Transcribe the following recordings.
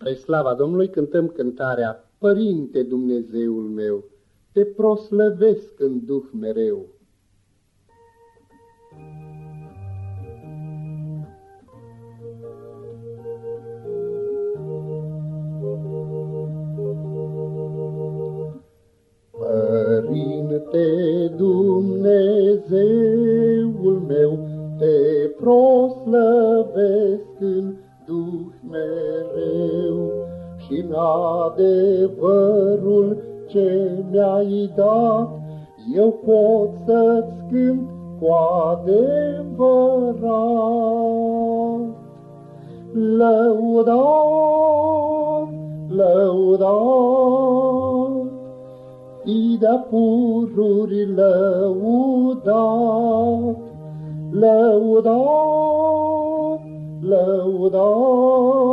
Spre slava Domnului cântăm cântarea Părinte Dumnezeul meu, te proslăvesc în duh mereu. Părinte Dumnezeul meu, te proslăvesc în duh mereu și în adevărul ce mi-ai dat, eu pot să-ți cânt cu adevărat. Lăudat, lăudat, fi de pururi lăudat, lăudat, lăudat,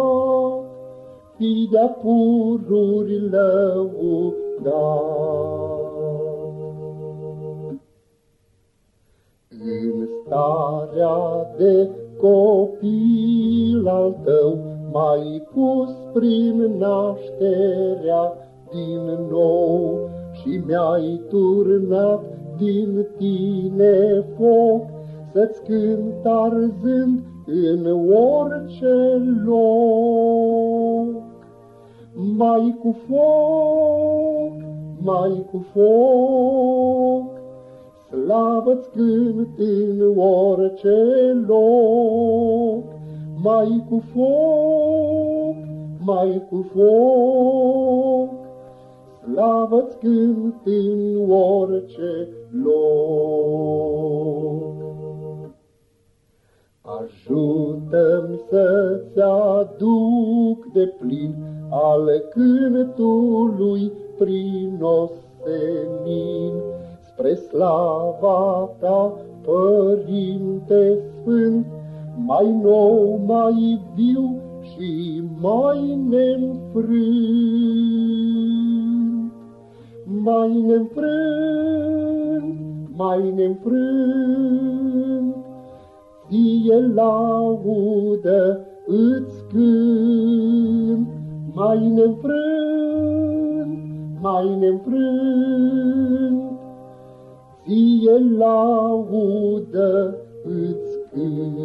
fi de pururi lăudat. În starea de copil al tău, mai pus prin nașterea din nou și mi-ai turnat din tine foc, să-ți cânt arzând în orice loc. Mai cu foc, mai cu foc, Slavă-ți cânt în orice loc. Mai cu foc, mai cu foc, Slavă-ți cânt în orice loc. Ajută-mi să-ți aduc de plin al cântului prin osenin, spre slava ta, Părinte Sfânt, mai nou, mai viu și mai neînfrânt. Mai neînfrânt, mai neînfrânt, Ție laudă îți cânt, mai neînfrânt, mai neînfrânt, Ție laudă îți cânt.